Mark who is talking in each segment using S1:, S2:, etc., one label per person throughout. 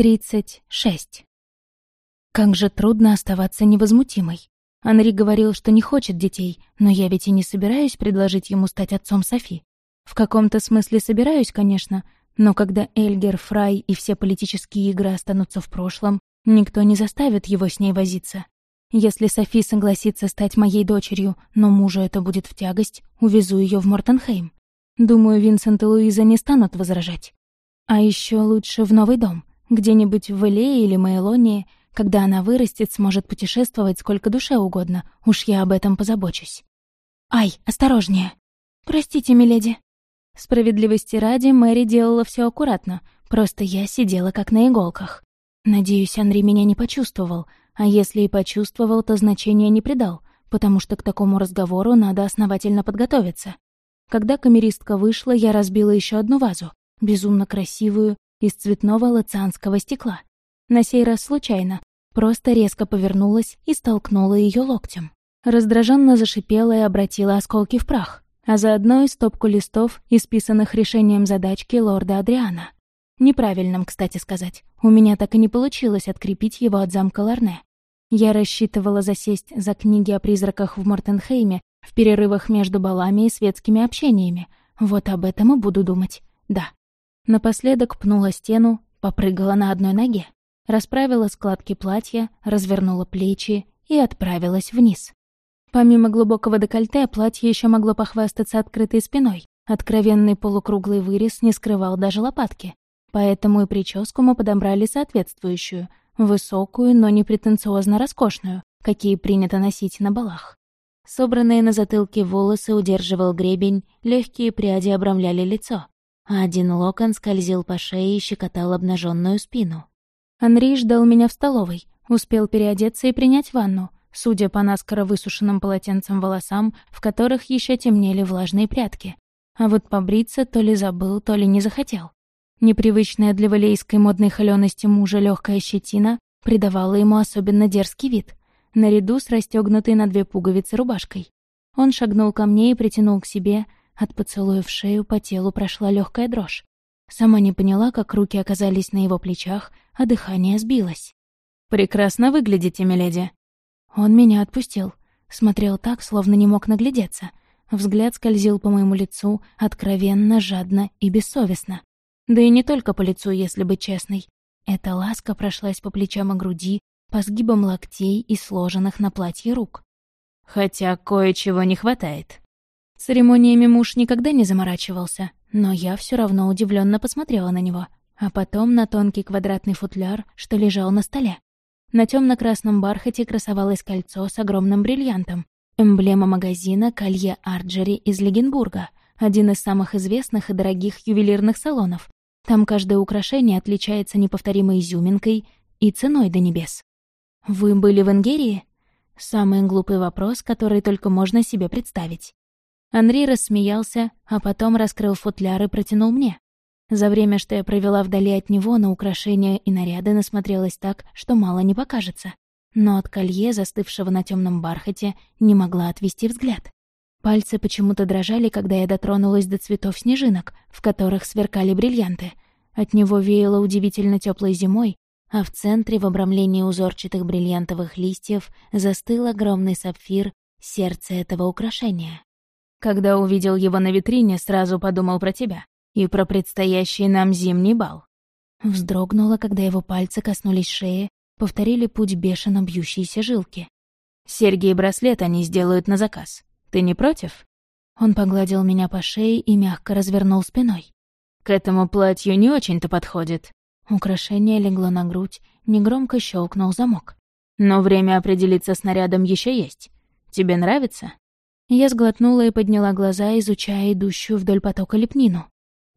S1: Тридцать шесть. Как же трудно оставаться невозмутимой. Анри говорил, что не хочет детей, но я ведь и не собираюсь предложить ему стать отцом Софи. В каком-то смысле собираюсь, конечно, но когда Эльгер, Фрай и все политические игры останутся в прошлом, никто не заставит его с ней возиться. Если Софи согласится стать моей дочерью, но мужу это будет в тягость, увезу ее в Мортенхейм. Думаю, Винсент и Луиза не станут возражать. А еще лучше в новый дом. Где-нибудь в Элее или Мейлонии, когда она вырастет, сможет путешествовать сколько душе угодно. Уж я об этом позабочусь. Ай, осторожнее. Простите, миледи. Справедливости ради, Мэри делала все аккуратно. Просто я сидела как на иголках. Надеюсь, Анри меня не почувствовал. А если и почувствовал, то значения не придал, потому что к такому разговору надо основательно подготовиться. Когда камеристка вышла, я разбила еще одну вазу, безумно красивую, из цветного лацианского стекла. На сей раз случайно, просто резко повернулась и столкнула ее локтем. Раздраженно зашипела и обратила осколки в прах, а заодно и стопку листов, исписанных решением задачки лорда Адриана. Неправильным, кстати сказать. У меня так и не получилось открепить его от замка Ларне. Я рассчитывала засесть за книги о призраках в Мортенхейме в перерывах между балами и светскими общениями. Вот об этом и буду думать. Да. Напоследок пнула стену, попрыгала на одной ноге, расправила складки платья, развернула плечи и отправилась вниз. Помимо глубокого декольте, платье еще могло похвастаться открытой спиной. Откровенный полукруглый вырез не скрывал даже лопатки. Поэтому и прическу мы подобрали соответствующую, высокую, но не претенциозно роскошную, какие принято носить на балах. Собранные на затылке волосы удерживал гребень, легкие пряди обрамляли лицо один локон скользил по шее и щекотал обнаженную спину. Анри ждал меня в столовой, успел переодеться и принять ванну, судя по наскоро высушенным полотенцам волосам, в которых еще темнели влажные прятки. А вот побриться то ли забыл, то ли не захотел. Непривычная для валейской модной холёности мужа легкая щетина придавала ему особенно дерзкий вид, наряду с расстегнутой на две пуговицы рубашкой. Он шагнул ко мне и притянул к себе, от поцелуя в шею по телу прошла легкая дрожь. Сама не поняла, как руки оказались на его плечах, а дыхание сбилось. «Прекрасно выглядите, миледи». Он меня отпустил. Смотрел так, словно не мог наглядеться. Взгляд скользил по моему лицу, откровенно, жадно и бессовестно. Да и не только по лицу, если быть честной. Эта ласка прошлась по плечам и груди, по сгибам локтей и сложенных на платье рук. «Хотя кое-чего не хватает», Церемониями муж никогда не заморачивался, но я все равно удивленно посмотрела на него, а потом на тонкий квадратный футляр, что лежал на столе. На темно красном бархате красовалось кольцо с огромным бриллиантом, эмблема магазина «Колье Арджери» из Легенбурга, один из самых известных и дорогих ювелирных салонов. Там каждое украшение отличается неповторимой изюминкой и ценой до небес. «Вы были в Ингерии?» Самый глупый вопрос, который только можно себе представить. Анри рассмеялся, а потом раскрыл футляр и протянул мне. За время, что я провела вдали от него, на украшения и наряды насмотрелась так, что мало не покажется. Но от колье, застывшего на темном бархате, не могла отвести взгляд. Пальцы почему-то дрожали, когда я дотронулась до цветов снежинок, в которых сверкали бриллианты. От него веяло удивительно теплой зимой, а в центре, в обрамлении узорчатых бриллиантовых листьев, застыл огромный сапфир, сердце этого украшения. Когда увидел его на витрине, сразу подумал про тебя и про предстоящий нам зимний бал. Вздрогнула, когда его пальцы коснулись шеи, повторили путь бешено бьющейся жилки. «Серьги и браслет они сделают на заказ. Ты не против?» Он погладил меня по шее и мягко развернул спиной. «К этому платью не очень-то подходит». Украшение легло на грудь, негромко щелкнул замок. «Но время определиться с нарядом еще есть. Тебе нравится?» Я сглотнула и подняла глаза, изучая идущую вдоль потока лепнину.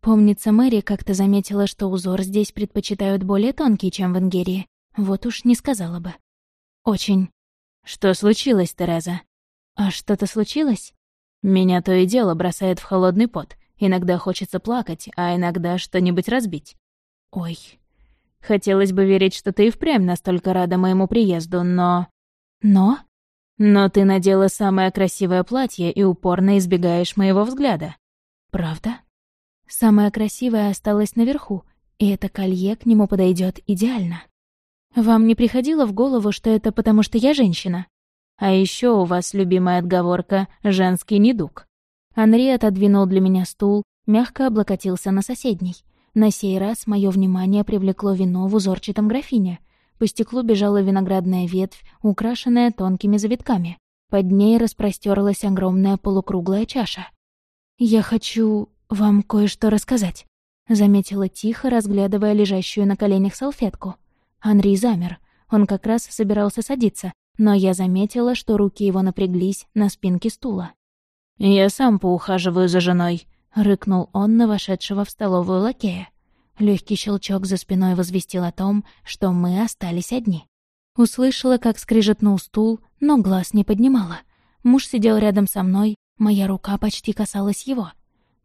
S1: Помнится, Мэри как-то заметила, что узор здесь предпочитают более тонкий, чем в Ингерии. Вот уж не сказала бы. Очень. Что случилось, Тереза? А что-то случилось? Меня то и дело бросает в холодный пот. Иногда хочется плакать, а иногда что-нибудь разбить. Ой. Хотелось бы верить, что ты и впрямь настолько рада моему приезду, но... Но? Но ты надела самое красивое платье и упорно избегаешь моего взгляда. Правда? Самое красивое осталось наверху, и это колье к нему подойдет идеально. Вам не приходило в голову, что это потому, что я женщина? А еще у вас любимая отговорка «женский недуг». Анри отодвинул для меня стул, мягко облокотился на соседний. На сей раз мое внимание привлекло вино в узорчатом графине. По стеклу бежала виноградная ветвь, украшенная тонкими завитками. Под ней распростерлась огромная полукруглая чаша. «Я хочу вам кое-что рассказать», — заметила тихо, разглядывая лежащую на коленях салфетку. Анри замер. Он как раз собирался садиться, но я заметила, что руки его напряглись на спинке стула.
S2: «Я сам поухаживаю за женой», —
S1: рыкнул он на вошедшего в столовую лакея. Легкий щелчок за спиной возвестил о том, что мы остались одни. Услышала, как скрижетнул стул, но глаз не поднимала. Муж сидел рядом со мной, моя рука почти касалась его.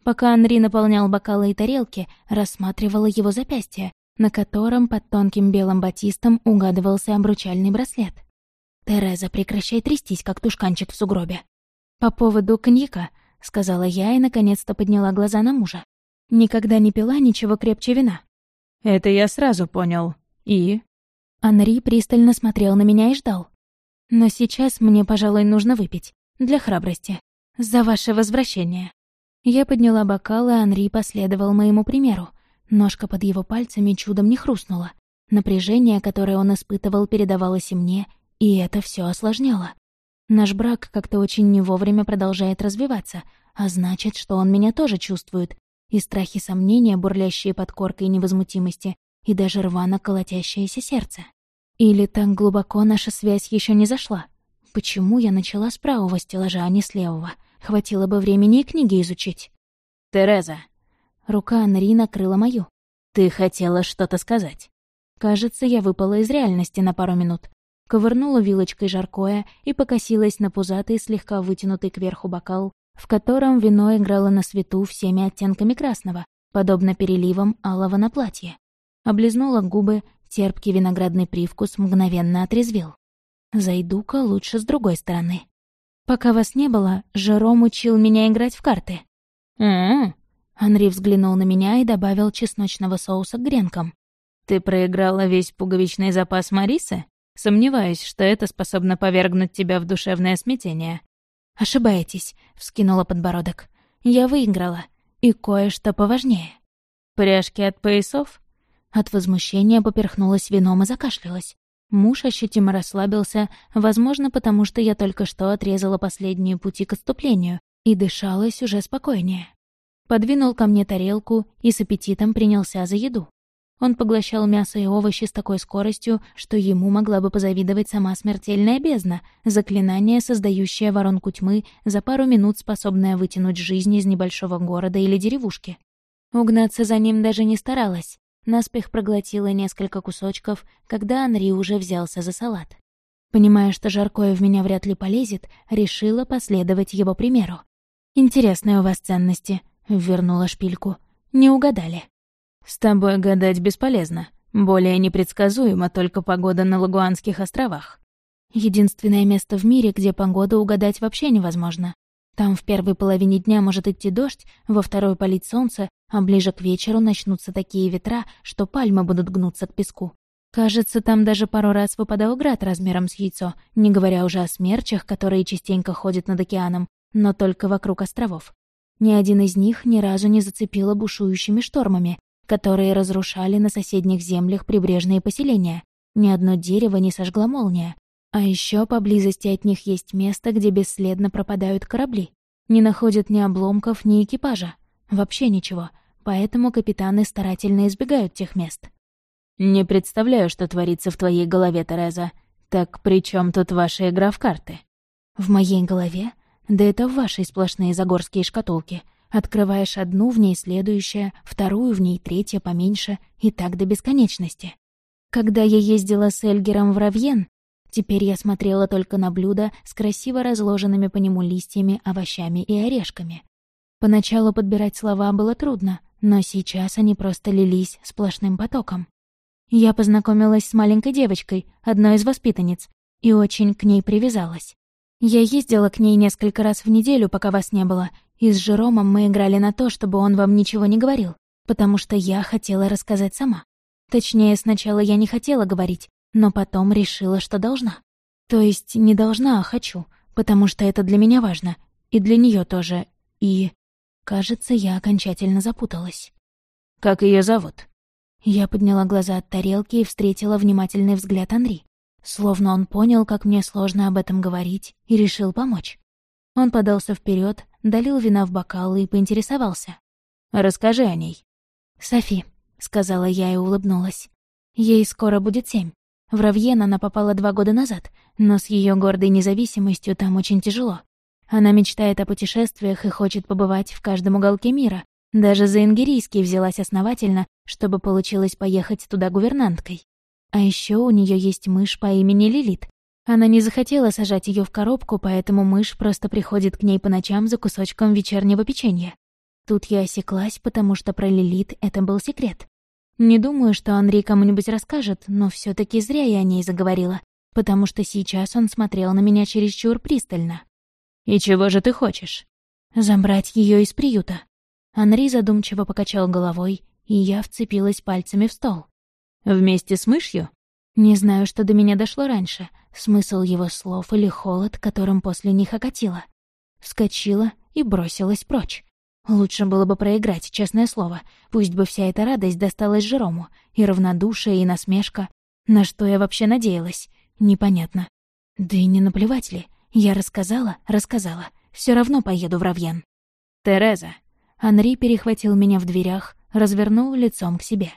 S1: Пока Анри наполнял бокалы и тарелки, рассматривала его запястье, на котором под тонким белым батистом угадывался обручальный браслет. «Тереза, прекращай трястись, как тушканчик в сугробе». «По поводу коньяка», — сказала я и наконец-то подняла глаза на мужа. «Никогда не пила ничего крепче вина».
S2: «Это я сразу понял. И?»
S1: Анри пристально смотрел на меня и ждал. «Но сейчас мне, пожалуй, нужно выпить. Для храбрости. За ваше возвращение». Я подняла бокал, и Анри последовал моему примеру. Ножка под его пальцами чудом не хрустнула. Напряжение, которое он испытывал, передавалось и мне, и это все осложняло. Наш брак как-то очень не вовремя продолжает развиваться, а значит, что он меня тоже чувствует. И страхи сомнения, бурлящие под коркой невозмутимости, и даже рвано колотящееся сердце. Или так глубоко наша связь еще не зашла? Почему я начала с правого стеллажа, а не с левого? Хватило бы времени и книги изучить.
S2: «Тереза!»
S1: Рука Анри накрыла мою.
S2: «Ты хотела что-то сказать?»
S1: Кажется, я выпала из реальности на пару минут ковырнула вилочкой жаркое и покосилась на пузатый, слегка вытянутый кверху бокал, в котором вино играло на свету всеми оттенками красного, подобно переливам алого на платье. Облизнула губы, терпкий виноградный привкус мгновенно отрезвил. Зайду-ка лучше с другой стороны. Пока вас не было, Жером учил меня играть в карты.
S2: «М-м-м»,
S1: Анри взглянул на меня и добавил чесночного соуса к гренкам.
S2: «Ты проиграла весь пуговичный запас Марисы?» Сомневаюсь, что это способно повергнуть тебя в душевное смятение».
S1: «Ошибаетесь», — вскинула подбородок. «Я выиграла. И кое-что поважнее».
S2: «Пряжки от поясов?»
S1: От возмущения поперхнулась вином и закашлялась. Муж ощутимо расслабился, возможно, потому что я только что отрезала последние пути к отступлению, и дышалась уже спокойнее. Подвинул ко мне тарелку и с аппетитом принялся за еду. Он поглощал мясо и овощи с такой скоростью, что ему могла бы позавидовать сама смертельная бездна, заклинание, создающее воронку тьмы, за пару минут способное вытянуть жизнь из небольшого города или деревушки. Угнаться за ним даже не старалась. Наспех проглотила несколько кусочков, когда Анри уже взялся за салат. Понимая, что жаркое в меня вряд ли полезет, решила последовать его примеру. «Интересные у вас ценности», — вернула шпильку. «Не угадали».
S2: «С тобой гадать бесполезно. Более непредсказуема только погода на Лагуанских островах».
S1: Единственное место в мире, где погоду угадать вообще невозможно. Там в первой половине дня может идти дождь, во второй палить солнце, а ближе к вечеру начнутся такие ветра, что пальмы будут гнуться к песку. Кажется, там даже пару раз выпадал град размером с яйцо, не говоря уже о смерчах, которые частенько ходят над океаном, но только вокруг островов. Ни один из них ни разу не зацепило бушующими штормами, которые разрушали на соседних землях прибрежные поселения. Ни одно дерево не сожгла молния. А еще поблизости от них есть место, где бесследно пропадают корабли. Не находят ни обломков, ни экипажа. Вообще ничего. Поэтому капитаны старательно избегают тех мест.
S2: «Не представляю, что творится в твоей голове, Тереза. Так при чем тут ваша игра в карты?»
S1: «В моей голове? Да это в вашей сплошные загорские шкатулки. Открываешь одну, в ней следующая, вторую, в ней третья поменьше, и так до бесконечности. Когда я ездила с Эльгером в Равьен, теперь я смотрела только на блюда с красиво разложенными по нему листьями, овощами и орешками. Поначалу подбирать слова было трудно, но сейчас они просто лились сплошным потоком. Я познакомилась с маленькой девочкой, одной из воспитанниц, и очень к ней привязалась. Я ездила к ней несколько раз в неделю, пока вас не было, и с Жеромом мы играли на то, чтобы он вам ничего не говорил. потому что я хотела рассказать сама. Точнее, сначала я не хотела говорить, но потом решила, что должна. То есть не должна, а хочу, потому что это для меня важно. И для нее тоже. И... Кажется, я окончательно запуталась.
S2: «Как ее зовут?»
S1: Я подняла глаза от тарелки и встретила внимательный взгляд Анри. Словно он понял, как мне сложно об этом говорить, и решил помочь. Он подался вперед, долил вина в бокалы и поинтересовался.
S2: «Расскажи о ней».
S1: «Софи», — сказала я и улыбнулась. «Ей скоро будет семь. В Равьен она попала два года назад, но с ее гордой независимостью там очень тяжело. Она мечтает о путешествиях и хочет побывать в каждом уголке мира. Даже за Ингерийский взялась основательно, чтобы получилось поехать туда гувернанткой. А еще у нее есть мышь по имени Лилит. Она не захотела сажать ее в коробку, поэтому мышь просто приходит к ней по ночам за кусочком вечернего печенья. Тут я осеклась, потому что про Лилит это был секрет. Не думаю, что Анри кому-нибудь расскажет, но все таки зря я о ней заговорила, потому что сейчас он смотрел на меня чересчур пристально.
S2: «И чего же ты хочешь?»
S1: «Забрать ее из приюта». Анри задумчиво покачал головой, и я вцепилась пальцами в стол.
S2: «Вместе с мышью?»
S1: Не знаю, что до меня дошло раньше, смысл его слов или холод, которым после них окатило. Вскочила и бросилась прочь. Лучше было бы проиграть, честное слово. Пусть бы вся эта радость досталась Жерому. И равнодушие, и насмешка. На что я вообще надеялась? Непонятно. Да и не наплевать ли. Я рассказала, рассказала. Все равно поеду в Равьен.
S2: «Тереза».
S1: Анри перехватил меня в дверях, развернул лицом к себе.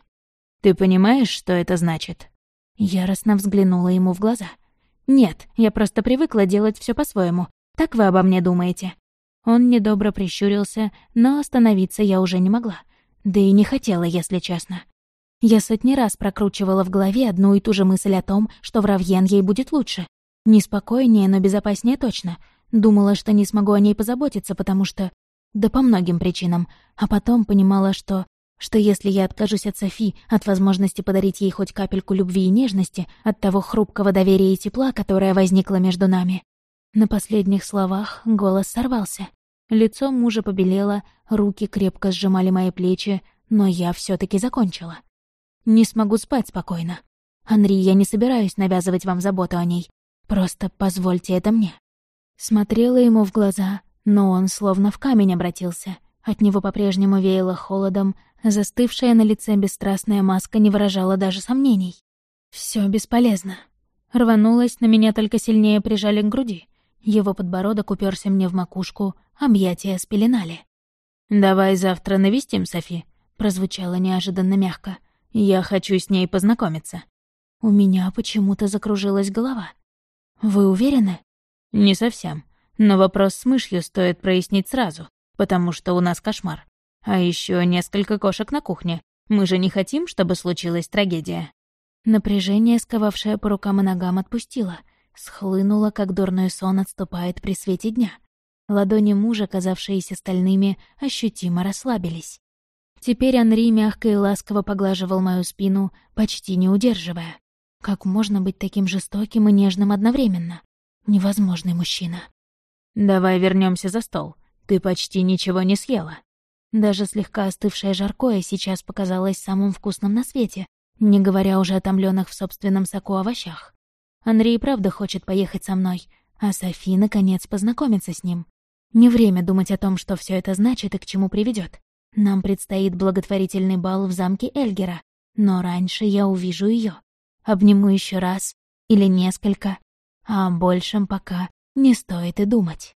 S2: «Ты понимаешь, что это значит?»
S1: Яростно взглянула ему в глаза. «Нет, я просто привыкла делать все по-своему. Так вы обо мне думаете?» Он недобро прищурился, но остановиться я уже не могла. Да и не хотела, если честно. Я сотни раз прокручивала в голове одну и ту же мысль о том, что в Равьен ей будет лучше. Неспокойнее, но безопаснее точно. Думала, что не смогу о ней позаботиться, потому что... Да по многим причинам. А потом понимала, что... Что если я откажусь от Софи, от возможности подарить ей хоть капельку любви и нежности, от того хрупкого доверия и тепла, которое возникло между нами, на последних словах голос сорвался. Лицо мужа побелело, руки крепко сжимали мои плечи, но я все таки закончила. Не смогу спать спокойно. Анри, я не собираюсь навязывать вам заботу о ней. Просто позвольте это мне. Смотрела ему в глаза, но он словно в камень обратился. От него по-прежнему веяло холодом, застывшая на лице бесстрастная маска не выражала даже сомнений. Все бесполезно. Рванулась, на меня только сильнее прижали к груди. Его подбородок уперся мне в макушку, объятия спеленали.
S2: «Давай завтра навестим Софи», — прозвучало неожиданно мягко. «Я хочу с ней познакомиться».
S1: У меня почему-то закружилась голова. «Вы уверены?»
S2: «Не совсем. Но вопрос с мышью стоит прояснить сразу, потому что у нас кошмар. А еще несколько кошек на кухне. Мы же не хотим, чтобы случилась трагедия».
S1: Напряжение, сковавшее по рукам и ногам, отпустило — схлынула, как дурной сон отступает при свете дня. Ладони мужа, казавшиеся стальными, ощутимо расслабились. Теперь Анри мягко и ласково поглаживал мою спину, почти не удерживая. Как можно быть таким жестоким и нежным одновременно? Невозможный мужчина.
S2: «Давай вернемся за стол. Ты почти ничего не съела».
S1: Даже слегка остывшее жаркое сейчас показалось самым вкусным на свете, не говоря уже о томлёных в собственном соку овощах. Андрей правда хочет поехать со мной, а Софи, наконец, познакомиться с ним. Не время думать о том, что все это значит и к чему приведет. Нам предстоит благотворительный бал в замке Эльгера, но раньше я увижу ее. Обниму еще раз или несколько, а о большем пока не стоит и думать.